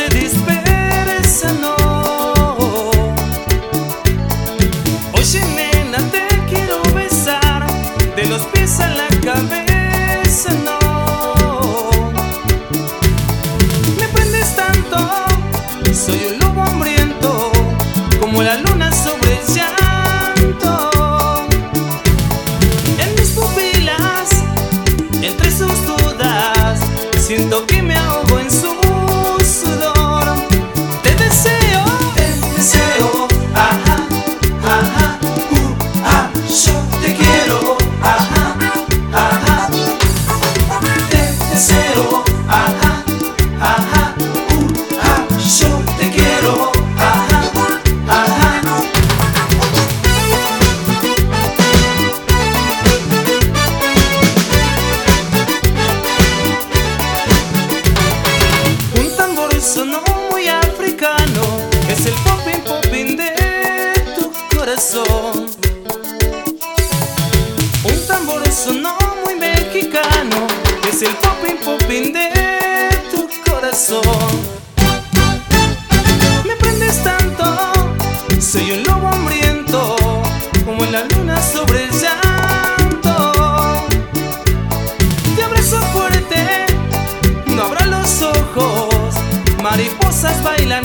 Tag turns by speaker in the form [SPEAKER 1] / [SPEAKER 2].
[SPEAKER 1] se dispersa, no. Oye, nena, te quiero besar, de los pies a la cabeza, no. Me prendes tanto, soy un lobo hambriento, como la luna sobre el llanto. En mis pupilas, entre sus dudas, siento tambor sonó muy mexicano, es el popping popping de tu corazón. Me prendes tanto, soy un lobo hambriento, como en la luna sobre el llanto. Te abrazo fuerte, no abra los ojos, mariposas bailan